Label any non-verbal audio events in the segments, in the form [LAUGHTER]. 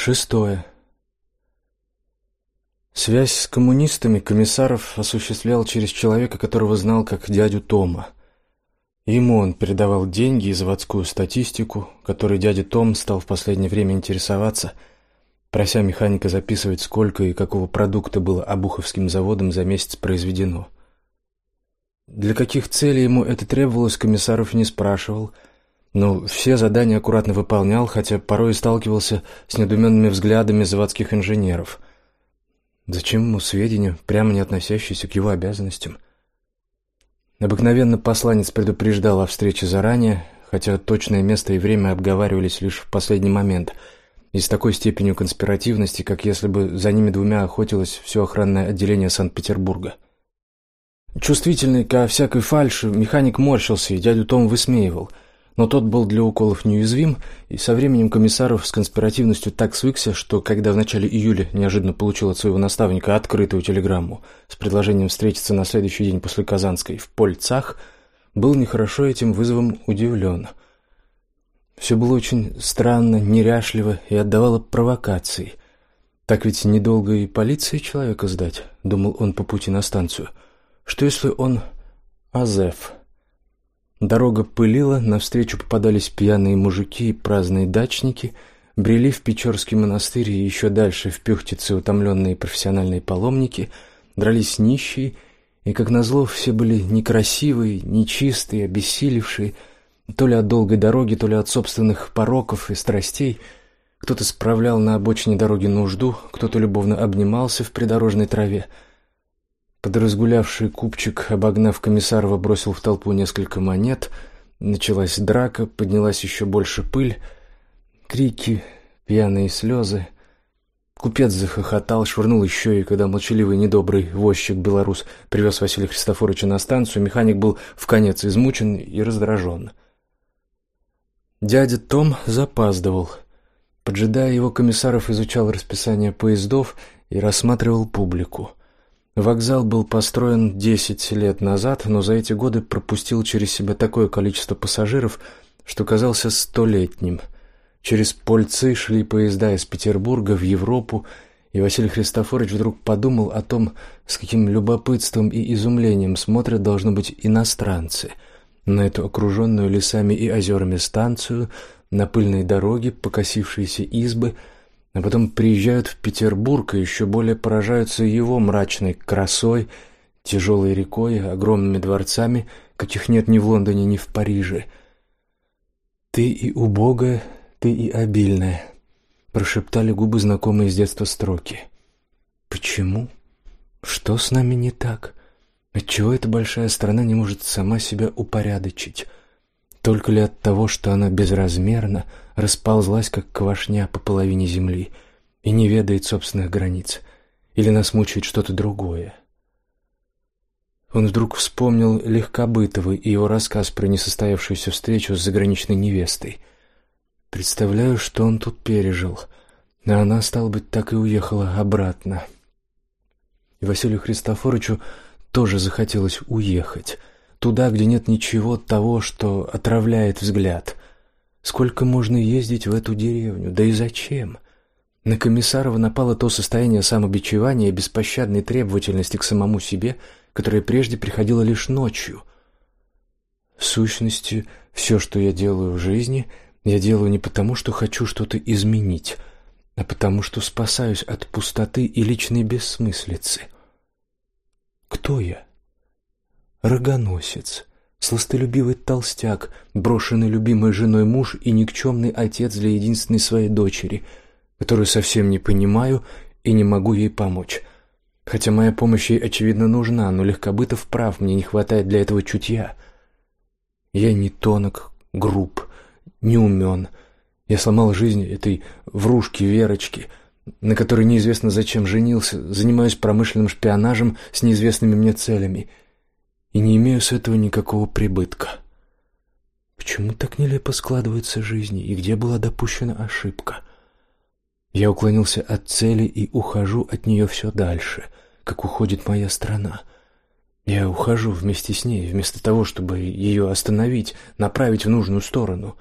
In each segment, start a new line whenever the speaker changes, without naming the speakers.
Шестое. Связь с коммунистами комиссаров осуществлял через человека, которого знал как дядю Тома. Ему он передавал деньги и заводскую статистику, которой дядя Том стал в последнее время интересоваться, прося механика записывать, сколько и какого продукта было Обуховским заводом за месяц произведено. Для каких целей ему это требовалось, комиссаров не спрашивал, но все задания аккуратно выполнял, хотя порой сталкивался с недоуменными взглядами заводских инженеров. Зачем ему сведения, прямо не относящиеся к его обязанностям? Обыкновенно посланец предупреждал о встрече заранее, хотя точное место и время обговаривались лишь в последний момент, и с такой степенью конспиративности, как если бы за ними двумя охотилось все охранное отделение Санкт-Петербурга. Чувствительный ко всякой фальши, механик морщился и дядю Том высмеивал – но тот был для уколов неуязвим, и со временем комиссаров с конспиративностью так свыкся, что когда в начале июля неожиданно получил от своего наставника открытую телеграмму с предложением встретиться на следующий день после Казанской в Польцах, был нехорошо этим вызовом удивлен. Все было очень странно, неряшливо и отдавало провокацией. Так ведь недолго и полиции человека сдать, думал он по пути на станцию. Что если он Азеф? Дорога пылила, навстречу попадались пьяные мужики и праздные дачники, брели в Печорский монастырь и еще дальше в Пюхтице утомленные профессиональные паломники, дрались нищие, и, как назло, все были некрасивые, нечистые, обессилевшие, то ли от долгой дороги, то ли от собственных пороков и страстей. Кто-то справлял на обочине дороги нужду, кто-то любовно обнимался в придорожной траве — Подразгулявший купчик, обогнав Комиссарова, бросил в толпу несколько монет. Началась драка, поднялась еще больше пыль, крики, пьяные слезы. Купец захохотал, швырнул еще, и когда молчаливый недобрый возчик белорус привез Василия Христофоровича на станцию, механик был в конец измучен и раздражен. Дядя Том запаздывал. Поджидая его, комиссаров изучал расписание поездов и рассматривал публику. Вокзал был построен десять лет назад, но за эти годы пропустил через себя такое количество пассажиров, что казался столетним. Через Польцы шли поезда из Петербурга в Европу, и Василий Христофорович вдруг подумал о том, с каким любопытством и изумлением смотрят должно быть иностранцы на эту окруженную лесами и озерами станцию, на пыльные дороги, покосившиеся избы, а потом приезжают в Петербург и еще более поражаются его мрачной красой, тяжелой рекой, огромными дворцами, каких нет ни в Лондоне, ни в Париже. Ты и убогая, ты и обильная, прошептали губы знакомые с детства строки. Почему? Что с нами не так? Отчего эта большая страна не может сама себя упорядочить? Только ли от того, что она безразмерна, расползлась как квашня по половине земли и не ведает собственных границ, или нас мучает что-то другое? Он вдруг вспомнил Легкобытова и его рассказ про несостоявшуюся встречу с заграничной невестой. Представляю, что он тут пережил, а она, стало быть, так и уехала обратно. И Василию Христофоровичу тоже захотелось уехать — туда, где нет ничего того, что отравляет взгляд. Сколько можно ездить в эту деревню? Да и зачем? На Комиссарова напало то состояние самобичевания и беспощадной требовательности к самому себе, которое прежде приходило лишь ночью. В сущности, все, что я делаю в жизни, я делаю не потому, что хочу что-то изменить, а потому, что спасаюсь от пустоты и личной бессмыслицы. Кто я? Рогоносец, сластолюбивый толстяк, брошенный любимой женой муж и никчемный отец для единственной своей дочери, которую совсем не понимаю и не могу ей помочь. Хотя моя помощь ей очевидно нужна, но Легкобытов прав, мне не хватает для этого чутья. Я не тонок, груб, не умен. Я сломал жизнь этой врушки Верочки, на которой неизвестно зачем женился, занимаюсь промышленным шпионажем с неизвестными мне целями — и не имею с этого никакого прибытка. Почему так нелепо складывается жизнь, и где была допущена ошибка? Я уклонился от цели и ухожу от нее все дальше, как уходит моя страна. Я ухожу вместе с ней, вместо того, чтобы ее остановить, направить в нужную сторону.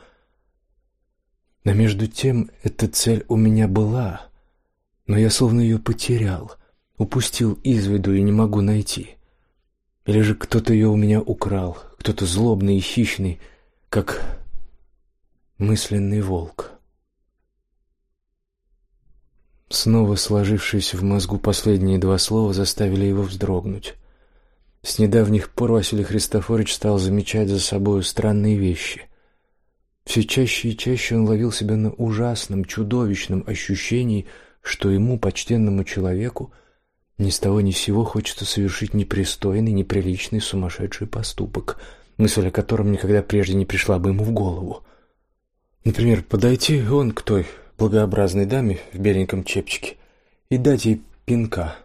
Но между тем эта цель у меня была, но я словно ее потерял, упустил из виду и не могу найти. Или же кто-то ее у меня украл, кто-то злобный и хищный, как мысленный волк. Снова сложившиеся в мозгу последние два слова заставили его вздрогнуть. С недавних пор Василий Христофорович стал замечать за собой странные вещи. Все чаще и чаще он ловил себя на ужасном, чудовищном ощущении, что ему, почтенному человеку, ни с того ни с сего хочется совершить непристойный, неприличный, сумасшедший поступок, мысль о котором никогда прежде не пришла бы ему в голову. Например, подойти он к той благообразной даме в беленьком чепчике и дать ей пинка.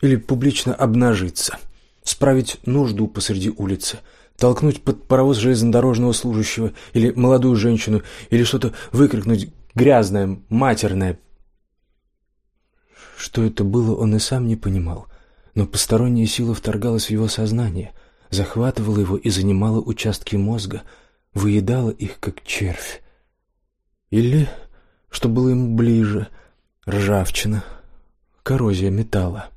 Или публично обнажиться, справить нужду посреди улицы, толкнуть под паровоз железнодорожного служащего или молодую женщину, или что-то выкрикнуть грязное, матерное. Что это было, он и сам не понимал, но посторонняя сила вторгалась в его сознание, захватывала его и занимала участки мозга, выедала их как червь. Или что было ему ближе, ржавчина, коррозия металла.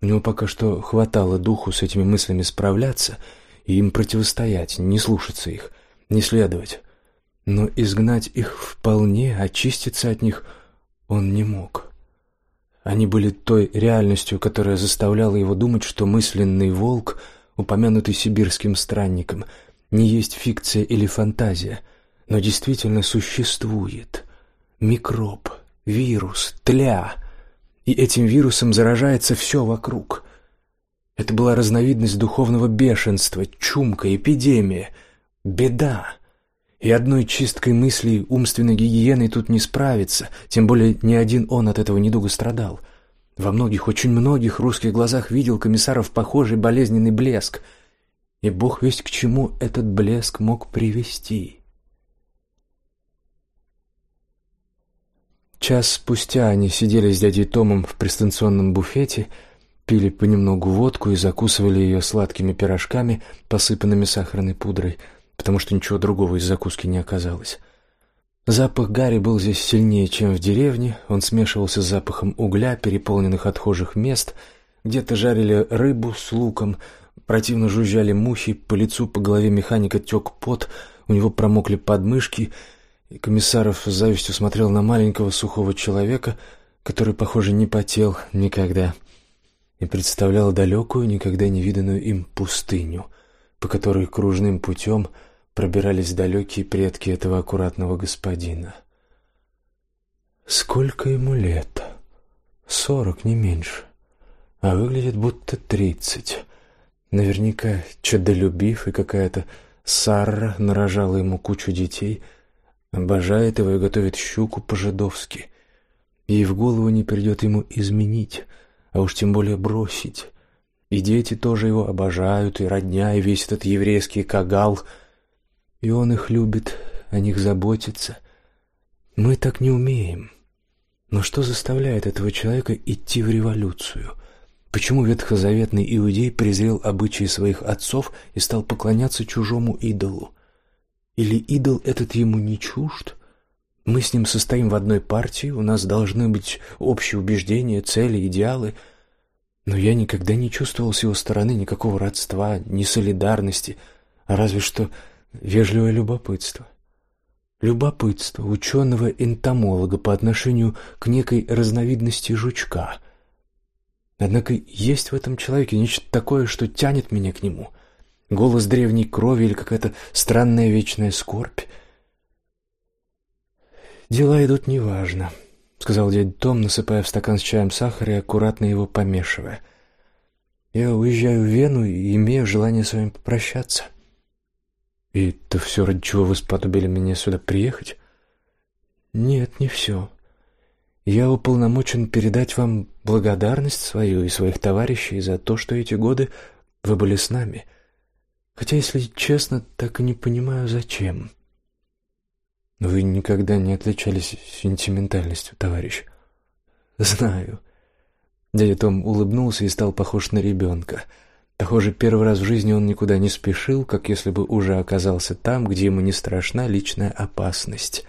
У него пока что хватало духу с этими мыслями справляться и им противостоять, не слушаться их, не следовать. Но изгнать их вполне, очиститься от них он не мог. Они были той реальностью, которая заставляла его думать, что мысленный волк, упомянутый сибирским странником, не есть фикция или фантазия, но действительно существует микроб, вирус, тля. И этим вирусом заражается все вокруг. Это была разновидность духовного бешенства, чумка, эпидемия, беда. И одной чисткой мыслей, умственной гигиеной тут не справиться, тем более ни один он от этого недуга страдал. Во многих, очень многих русских глазах видел комиссаров похожий болезненный блеск, и бог весть к чему этот блеск мог привести. Час спустя они сидели с дядей Томом в пристанционном буфете, пили понемногу водку и закусывали ее сладкими пирожками, посыпанными сахарной пудрой, потому что ничего другого из закуски не оказалось. Запах гари был здесь сильнее, чем в деревне. Он смешивался с запахом угля, переполненных отхожих мест. Где-то жарили рыбу с луком, противно жужжали мухи, по лицу, по голове механика тек пот, у него промокли подмышки — и Комиссаров с завистью смотрел на маленького сухого человека, который, похоже, не потел никогда и представлял далекую, никогда не виданную им пустыню, по которой кружным путем пробирались далекие предки этого аккуратного господина. Сколько ему лет? Сорок, не меньше. А выглядит будто тридцать. Наверняка чадолюбив, и какая-то Сара нарожала ему кучу детей — Обожает его и готовит щуку по-жидовски. Ей в голову не придет ему изменить, а уж тем более бросить. И дети тоже его обожают, и родня, и весь этот еврейский кагал. И он их любит, о них заботится. Мы так не умеем. Но что заставляет этого человека идти в революцию? Почему ветхозаветный иудей презрел обычаи своих отцов и стал поклоняться чужому идолу? Или идол этот ему не чужд? Мы с ним состоим в одной партии, у нас должны быть общие убеждения, цели, идеалы. Но я никогда не чувствовал с его стороны никакого родства, ни солидарности, а разве что вежливое любопытство. Любопытство ученого-энтомолога по отношению к некой разновидности жучка. Однако есть в этом человеке нечто такое, что тянет меня к нему — голос древней крови или какая-то странная вечная скорбь. Дела идут неважно, сказал дядя Том, насыпая в стакан с чаем сахар и аккуратно его помешивая. Я уезжаю в Вену и имею желание с вами попрощаться. И это все, ради чего вы сподобили меня сюда приехать? Нет, не все. Я уполномочен передать вам благодарность свою и своих товарищей за то, что эти годы вы были с нами — Хотя, если честно, так и не понимаю, зачем. Вы никогда не отличались сентиментальностью, товарищ. Знаю. Дядя Том улыбнулся и стал похож на ребенка. Похоже, первый раз в жизни он никуда не спешил, как если бы уже оказался там, где ему не страшна личная опасность.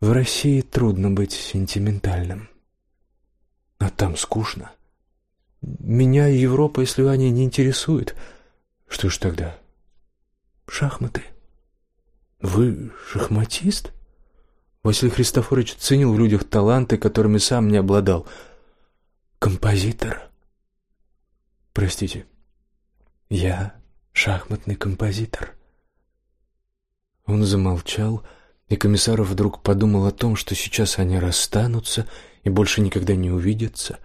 В России трудно быть сентиментальным. А там скучно. Меня Европа и Сливания не интересует. Что ж тогда? Шахматы. Вы шахматист? Василий Христофорович ценил в людях таланты, которыми сам не обладал. Композитор. Простите. Я шахматный композитор. Он замолчал, и Комиссаров вдруг подумал о том, что сейчас они расстанутся и больше никогда не увидятся.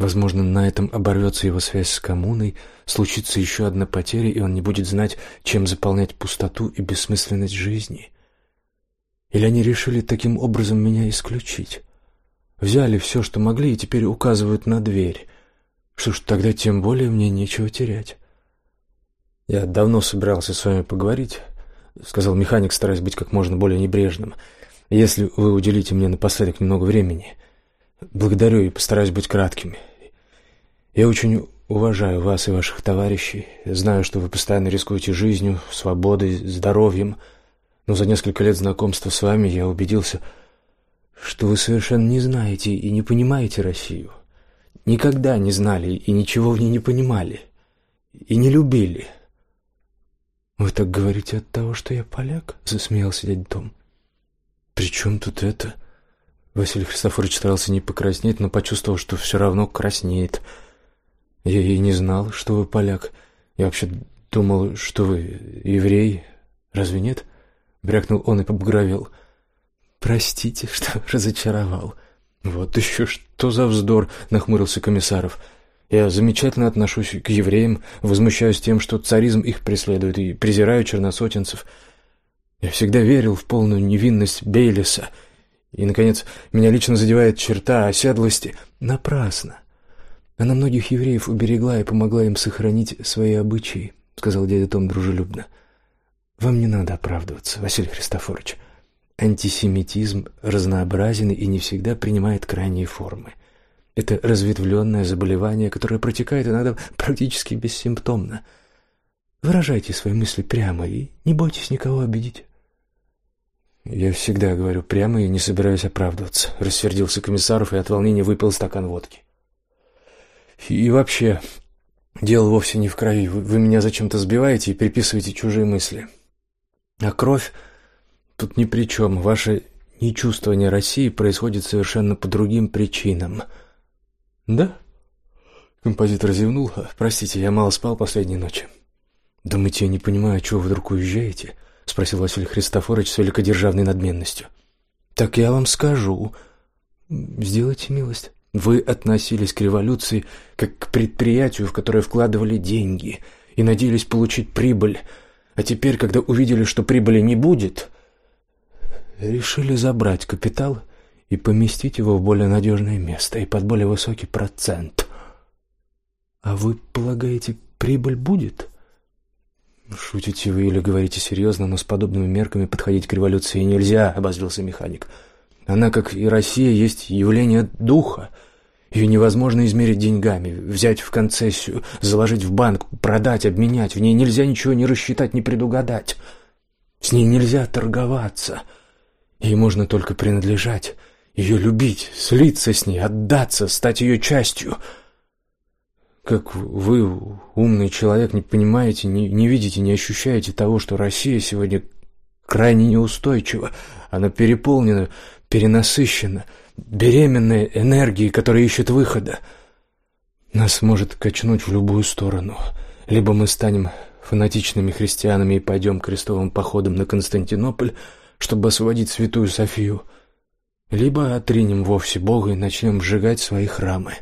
Возможно, на этом оборвется его связь с коммуной, случится еще одна потеря, и он не будет знать, чем заполнять пустоту и бессмысленность жизни. Или они решили таким образом меня исключить? Взяли все, что могли, и теперь указывают на дверь. Что ж, тогда тем более мне нечего терять. Я давно собирался с вами поговорить, сказал механик, стараясь быть как можно более небрежным. Если вы уделите мне напоследок немного времени, благодарю и постараюсь быть кратким. Я очень уважаю вас и ваших товарищей. Знаю, что вы постоянно рискуете жизнью, свободой, здоровьем но за несколько лет знакомства с вами я убедился, что вы совершенно не знаете и не понимаете Россию. Никогда не знали и ничего в ней не понимали. И не любили. «Вы так говорите от того, что я поляк?» — засмеялся дядя Том. «При чем тут это?» Василий Христофорович старался не покраснеть, но почувствовал, что все равно краснеет. «Я и не знал, что вы поляк. Я вообще думал, что вы еврей. Разве нет?» брякнул он и побагровел. Простите, [LAUGHS] что разочаровал. Вот еще что за вздор, нахмурился Комиссаров. Я замечательно отношусь к евреям, возмущаюсь тем, что царизм их преследует, и презираю черносотенцев. Я всегда верил в полную невинность Бейлиса. И, наконец, меня лично задевает черта оседлости. Напрасно. Она многих евреев уберегла и помогла им сохранить свои обычаи, сказал дядя Том дружелюбно. — вам не надо оправдываться, Василий Христофорович. Антисемитизм разнообразен и не всегда принимает крайние формы. Это разветвленное заболевание, которое протекает иногда практически бессимптомно. Выражайте свои мысли прямо и не бойтесь никого обидеть. Я всегда говорю прямо и не собираюсь оправдываться, рассердился комиссаров и от волнения выпил стакан водки. И вообще, дело вовсе не в крови. Вы, вы меня зачем-то сбиваете и приписываете чужие мысли. А кровь тут ни при чем. Ваше нечувствование России происходит совершенно по другим причинам. Да? Композитор зевнул. Простите, я мало спал последние ночи. Думаете, я не понимаю, чего вы вдруг уезжаете? спросил Василий Христофорович с великодержавной надменностью. Так я вам скажу. Сделайте милость. Вы относились к революции как к предприятию, в которое вкладывали деньги и надеялись получить прибыль. А теперь, когда увидели, что прибыли не будет, решили забрать капитал и поместить его в более надежное место и под более высокий процент. А вы полагаете, прибыль будет? Шутите вы или говорите серьезно, но с подобными мерками подходить к революции нельзя, обозлился механик. Она, как и Россия, есть явление духа. Ее невозможно измерить деньгами, взять в концессию, заложить в банк, продать, обменять. В ней нельзя ничего не рассчитать, не предугадать. С ней нельзя торговаться. Ей можно только принадлежать, ее любить, слиться с ней, отдаться, стать ее частью. Как вы, умный человек, не понимаете, не, не видите, не ощущаете того, что Россия сегодня крайне неустойчива, она переполнена, перенасыщена — беременная энергией, которая ищет выхода. Нас может качнуть в любую сторону. Либо мы станем фанатичными христианами и пойдем крестовым походом на Константинополь, чтобы освободить Святую Софию, либо отринем вовсе Бога и начнем сжигать свои храмы.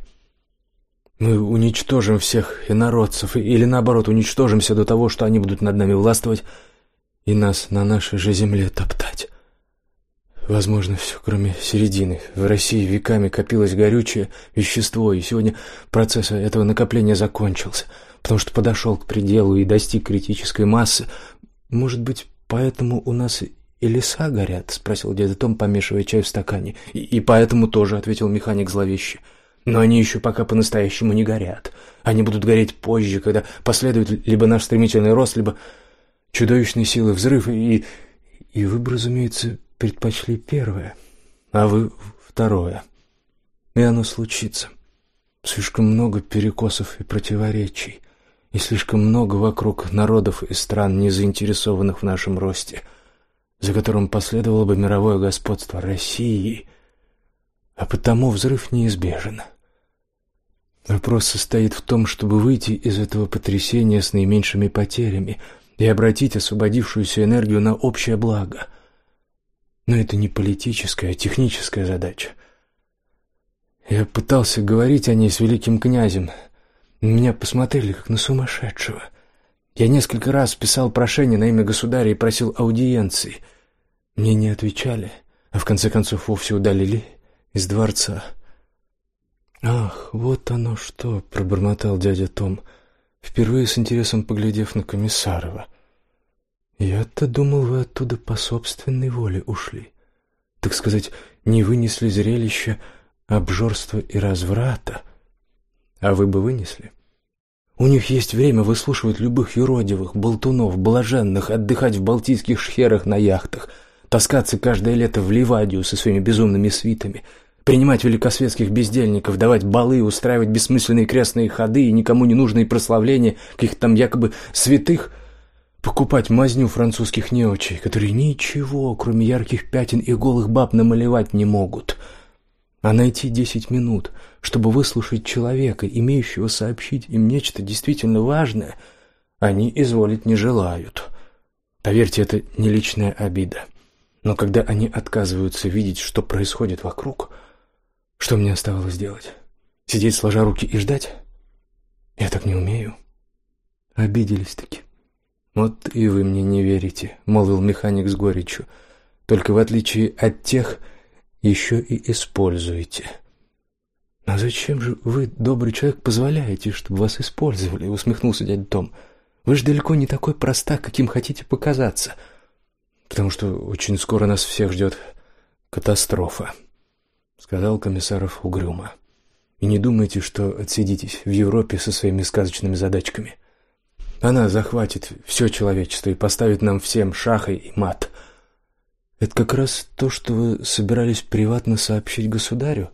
Мы уничтожим всех инородцев или наоборот уничтожимся до того, что они будут над нами властвовать и нас на нашей же земле топтать. Возможно, все, кроме середины. В России веками копилось горючее вещество, и сегодня процесс этого накопления закончился, потому что подошел к пределу и достиг критической массы. Может быть, поэтому у нас и леса горят, спросил дядя Том, помешивая чай в стакане. И, и поэтому тоже, ответил механик зловеще. Но они еще пока по-настоящему не горят. Они будут гореть позже, когда последует либо наш стремительный рост, либо чудовищные силы взрыв, и... И вы разумеется, предпочли первое, а вы второе. И оно случится. Слишком много перекосов и противоречий, и слишком много вокруг народов и стран, не заинтересованных в нашем росте, за которым последовало бы мировое господство России, а потому взрыв неизбежен. Вопрос состоит в том, чтобы выйти из этого потрясения с наименьшими потерями и обратить освободившуюся энергию на общее благо. Но это не политическая, а техническая задача. Я пытался говорить о ней с великим князем. меня посмотрели как на сумасшедшего. Я несколько раз писал прошение на имя государя и просил аудиенции. Мне не отвечали, а в конце концов вовсе удалили из дворца. Ах, вот оно что, пробормотал дядя Том, впервые с интересом поглядев на Комиссарова. Я-то думал, вы оттуда по собственной воле ушли. Так сказать, не вынесли зрелище обжорства и разврата. А вы бы вынесли? У них есть время выслушивать любых юродивых, болтунов, блаженных, отдыхать в балтийских шхерах на яхтах, таскаться каждое лето в Ливадию со своими безумными свитами, принимать великосветских бездельников, давать балы, устраивать бессмысленные крестные ходы и никому не нужные прославления каких-то там якобы святых, покупать мазню французских неучей, которые ничего, кроме ярких пятен и голых баб, намалевать не могут — а найти десять минут, чтобы выслушать человека, имеющего сообщить им нечто действительно важное, они изволить не желают. Поверьте, это не личная обида. Но когда они отказываются видеть, что происходит вокруг, что мне оставалось делать? Сидеть сложа руки и ждать? Я так не умею. Обиделись-таки. Вот и вы мне не верите, молвил механик с горечью. Только в отличие от тех, еще и используете. А зачем же вы, добрый человек, позволяете, чтобы вас использовали? усмехнулся дядя Том. Вы же далеко не такой простак, каким хотите показаться. Потому что очень скоро нас всех ждет катастрофа, сказал комиссаров угрюмо. И не думайте, что отсидитесь в Европе со своими сказочными задачками. Она захватит все человечество и поставит нам всем шахой и мат. Это как раз то, что вы собирались приватно сообщить государю.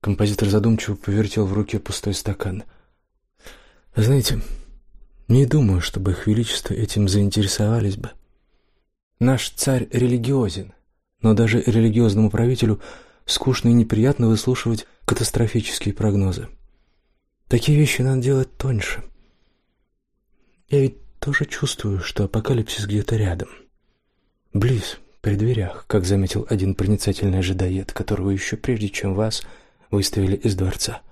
Композитор задумчиво повертел в руке пустой стакан. Знаете, не думаю, чтобы их величество этим заинтересовались бы. Наш царь религиозен, но даже религиозному правителю скучно и неприятно выслушивать катастрофические прогнозы. Такие вещи надо делать тоньше. Я ведь тоже чувствую, что апокалипсис где-то рядом. Близ при дверях, как заметил один проницательный ожидает, которого еще прежде, чем вас, выставили из дворца.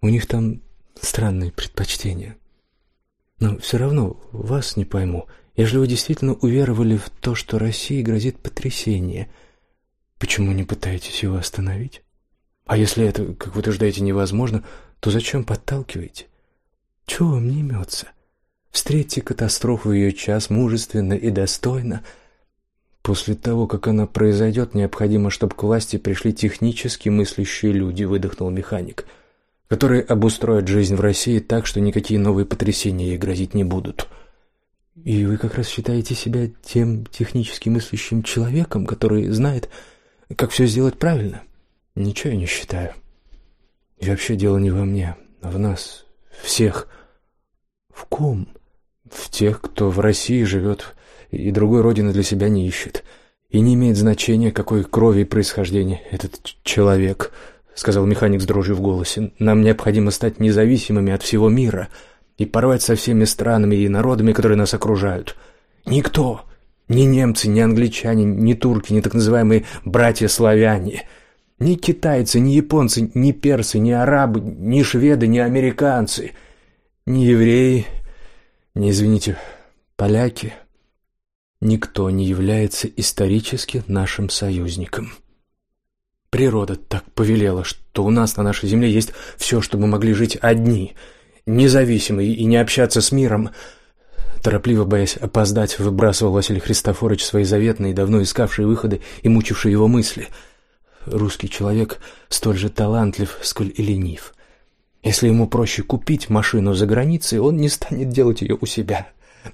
У них там странные предпочтения. Но все равно вас не пойму. Если вы действительно уверовали в то, что России грозит потрясение, почему не пытаетесь его остановить? А если это, как вы утверждаете, невозможно, то зачем подталкиваете? Чего вам не имется? Встретьте катастрофу в ее час мужественно и достойно – После того, как она произойдет, необходимо, чтобы к власти пришли технически мыслящие люди, выдохнул механик, которые обустроят жизнь в России так, что никакие новые потрясения ей грозить не будут. И вы как раз считаете себя тем технически мыслящим человеком, который знает, как все сделать правильно? Ничего я не считаю. И вообще дело не во мне, а в нас всех. В ком? В тех, кто в России живет и другой родины для себя не ищет. И не имеет значения, какой крови и происхождения этот человек, сказал механик с дрожью в голосе. Нам необходимо стать независимыми от всего мира и порвать со всеми странами и народами, которые нас окружают. Никто, ни немцы, ни англичане, ни турки, ни так называемые братья-славяне, ни китайцы, ни японцы, ни персы, ни арабы, ни шведы, ни американцы, ни евреи, ни, извините, поляки — Никто не является исторически нашим союзником. Природа так повелела, что у нас на нашей земле есть все, чтобы могли жить одни, независимые и не общаться с миром. Торопливо боясь опоздать, выбрасывал Василий Христофорович свои заветные, давно искавшие выходы и мучившие его мысли. Русский человек столь же талантлив, сколь и ленив. Если ему проще купить машину за границей, он не станет делать ее у себя.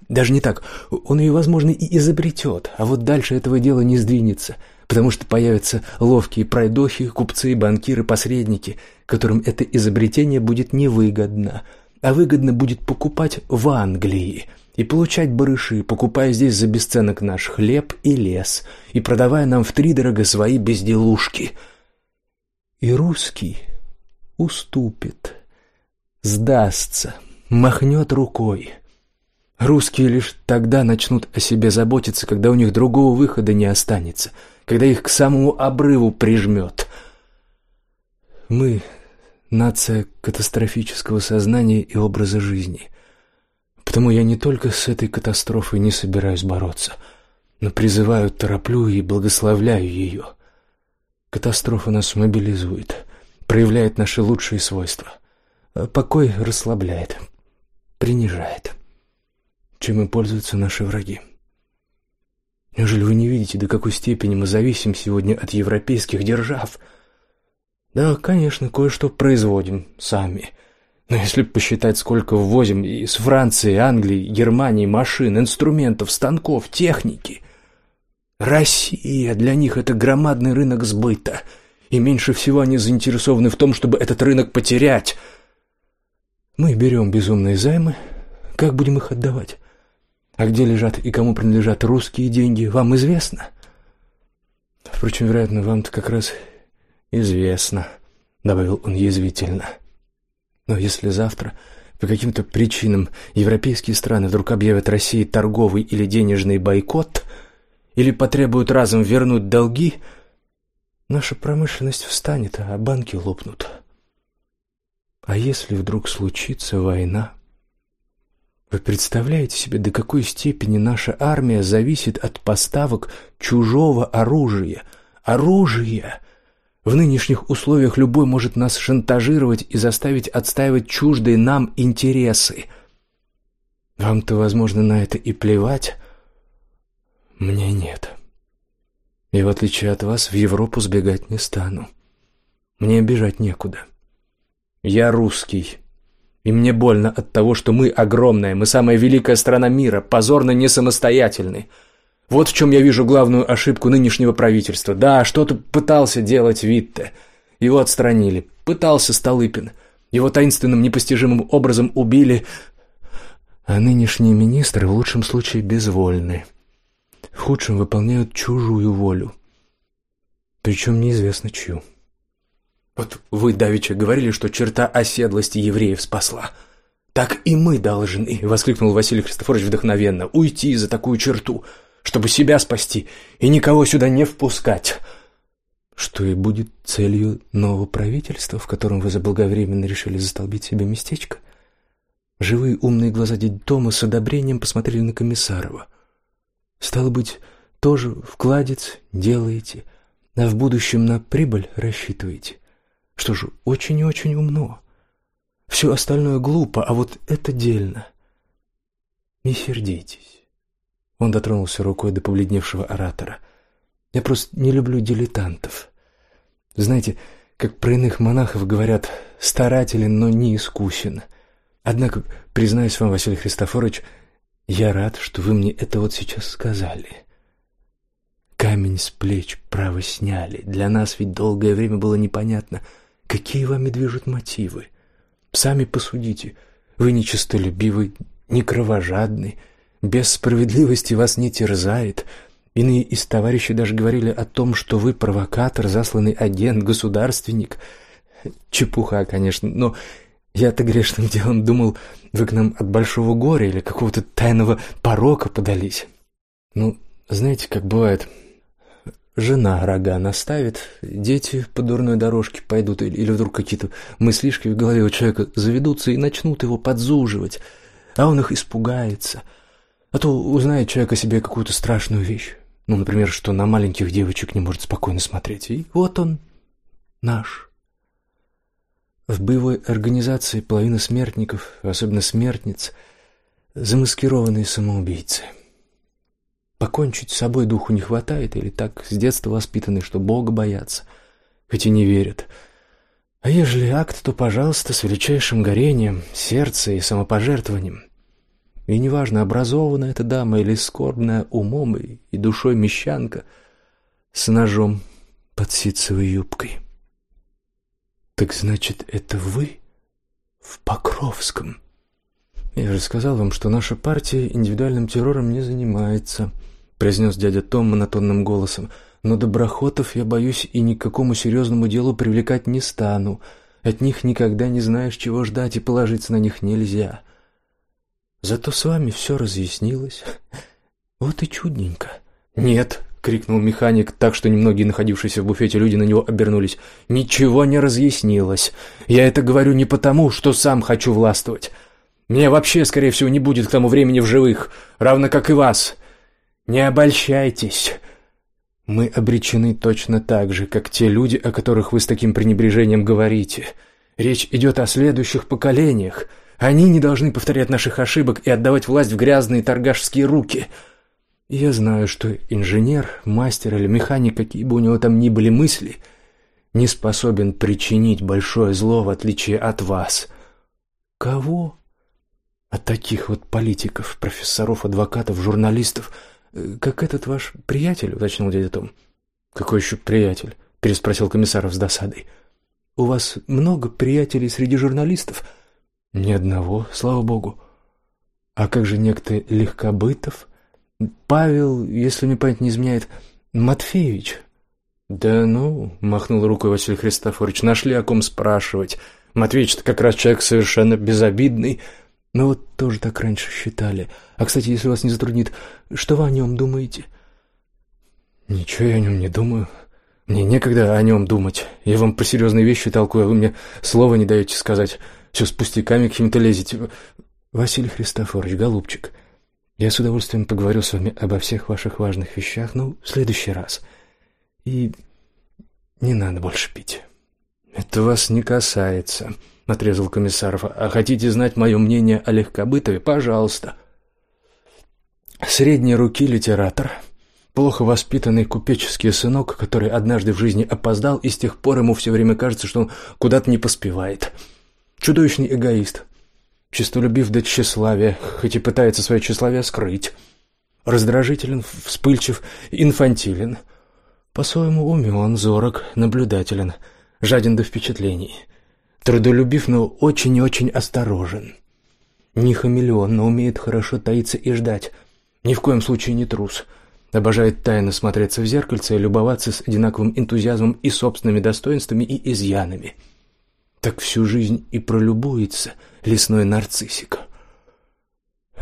Даже не так, он ее, возможно, и изобретет, а вот дальше этого дела не сдвинется, потому что появятся ловкие пройдохи, купцы, банкиры, посредники, которым это изобретение будет невыгодно, а выгодно будет покупать в Англии и получать барыши, покупая здесь за бесценок наш хлеб и лес и продавая нам втридорого свои безделушки. И русский уступит, сдастся, махнет рукой. Русские лишь тогда начнут о себе заботиться, когда у них другого выхода не останется, когда их к самому обрыву прижмет. Мы — нация катастрофического сознания и образа жизни. Потому я не только с этой катастрофой не собираюсь бороться, но призываю, тороплю и благословляю ее. Катастрофа нас мобилизует, проявляет наши лучшие свойства. А покой расслабляет, принижает. Чем и пользуются наши враги. Неужели вы не видите, до какой степени мы зависим сегодня от европейских держав? Да, конечно, кое-что производим сами. Но если посчитать, сколько ввозим из Франции, Англии, Германии машин, инструментов, станков, техники... Россия для них это громадный рынок сбыта, и меньше всего они заинтересованы в том, чтобы этот рынок потерять. Мы берем безумные займы, как будем их отдавать? А где лежат и кому принадлежат русские деньги, вам известно? Впрочем, вероятно, вам-то как раз известно, добавил он язвительно. Но если завтра по каким-то причинам европейские страны вдруг объявят России торговый или денежный бойкот или потребуют разом вернуть долги, наша промышленность встанет, а банки лопнут. А если вдруг случится война? Вы представляете себе, до какой степени наша армия зависит от поставок чужого оружия? Оружия! В нынешних условиях любой может нас шантажировать и заставить отстаивать чуждые нам интересы. Вам-то, возможно, на это и плевать. Мне нет. И в отличие от вас, в Европу сбегать не стану. Мне бежать некуда. Я русский. И мне больно от того, что мы огромная, мы самая великая страна мира, позорно не самостоятельны. Вот в чем я вижу главную ошибку нынешнего правительства. Да, что-то пытался делать Витте. Его отстранили. Пытался Столыпин. Его таинственным непостижимым образом убили. А нынешние министры в лучшем случае безвольны. В худшем выполняют чужую волю. Причем неизвестно чью. Вот вы, Давича, говорили, что черта оседлости евреев спасла. Так и мы должны, воскликнул Василий Христофорович вдохновенно, уйти за такую черту, чтобы себя спасти и никого сюда не впускать. Что и будет целью нового правительства, в котором вы заблаговременно решили застолбить себе местечко? Живые умные глаза дяди Тома с одобрением посмотрели на Комиссарова. Стало быть, тоже вкладец делаете, а в будущем на прибыль рассчитываете. Что же, очень и очень умно. Все остальное глупо, а вот это дельно. Не сердитесь. Он дотронулся рукой до побледневшего оратора. Я просто не люблю дилетантов. Знаете, как про иных монахов говорят, старателен, но не искусен. Однако, признаюсь вам, Василий Христофорович, я рад, что вы мне это вот сейчас сказали. Камень с плеч право сняли. Для нас ведь долгое время было непонятно — Какие вами движут мотивы? Сами посудите. Вы не честолюбивый, не кровожадный, без справедливости вас не терзает. Иные из товарищей даже говорили о том, что вы провокатор, засланный агент, государственник. Чепуха, конечно, но я-то грешным делом думал, вы к нам от большого горя или какого-то тайного порока подались. Ну, знаете, как бывает, Жена рога наставит, дети по дурной дорожке пойдут, или вдруг какие-то мыслишки в голове у человека заведутся и начнут его подзуживать, а он их испугается. А то узнает человек о себе какую-то страшную вещь. Ну, например, что на маленьких девочек не может спокойно смотреть. И вот он, наш. В боевой организации половина смертников, особенно смертниц, замаскированные самоубийцы – Покончить с собой духу не хватает или так с детства воспитаны, что Бога боятся. хоть и не верят. А ежели акт, то, пожалуйста, с величайшим горением, сердца и самопожертвованием. И неважно, образованная эта дама или скорбная умом и душой мещанка с ножом под ситцевой юбкой. «Так значит, это вы в Покровском?» «Я же сказал вам, что наша партия индивидуальным террором не занимается», произнес дядя Том монотонным голосом. «Но доброхотов, я боюсь, и ни к какому серьезному делу привлекать не стану. От них никогда не знаешь, чего ждать, и положиться на них нельзя. Зато с вами все разъяснилось. [LAUGHS] Вот и чудненько». «Нет», — крикнул механик так, что немногие находившиеся в буфете люди на него обернулись. «Ничего не разъяснилось. Я это говорю не потому, что сам хочу властвовать». Меня вообще, скорее всего, не будет к тому времени в живых, равно как и вас. Не обольщайтесь. Мы обречены точно так же, как те люди, о которых вы с таким пренебрежением говорите. Речь идет о следующих поколениях. Они не должны повторять наших ошибок и отдавать власть в грязные торгашские руки. Я знаю, что инженер, мастер или механик, какие бы у него там ни были мысли, не способен причинить большое зло в отличие от вас. Кого? От таких вот политиков, профессоров, адвокатов, журналистов, э, как этот ваш приятель, уточнил дядя Том. Какой еще приятель? переспросил комиссаров с досадой. У вас много приятелей среди журналистов? Ни одного, слава богу. А как же некто Легкобытов? Павел, если мне память не изменяет, Матфеевич. Да ну, махнул рукой Василий Христофорович, нашли о ком спрашивать. Матвеич-то как раз человек совершенно безобидный. Мы вот тоже так раньше считали. А, кстати, если вас не затруднит, что вы о нем думаете? Ничего я о нем не думаю. Мне некогда о нем думать. Я вам про серьезные вещи толкую, а вы мне слова не даете сказать. Все с пустяками какими-то лезете. Василий Христофорович, голубчик, я с удовольствием поговорю с вами обо всех ваших важных вещах, ну, в следующий раз. И не надо больше пить. Это вас не касается отрезал комиссаров. А хотите знать мое мнение о легкобытове? Пожалуйста. Средней руки литератор, плохо воспитанный купеческий сынок, который однажды в жизни опоздал, и с тех пор ему все время кажется, что он куда-то не поспевает. Чудовищный эгоист, честолюбив до тщеславия, хоть и пытается свое тщеславие скрыть. Раздражителен, вспыльчив, инфантилен. По-своему умен, зорок, наблюдателен, жаден до впечатлений — Трудолюбив, но очень и очень осторожен. Не хамелеон, но умеет хорошо таиться и ждать. Ни в коем случае не трус. Обожает тайно смотреться в зеркальце и любоваться с одинаковым энтузиазмом и собственными достоинствами и изъянами. Так всю жизнь и пролюбуется лесной нарциссик.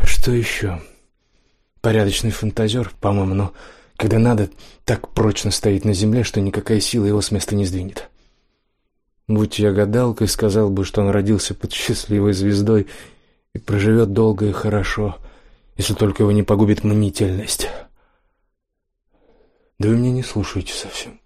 Что еще? Порядочный фантазер, по-моему, но когда надо, так прочно стоит на земле, что никакая сила его с места не сдвинет. Будь я гадалкой, сказал бы, что он родился под счастливой звездой и проживет долго и хорошо, если только его не погубит мнительность. Да вы меня не слушаете совсем.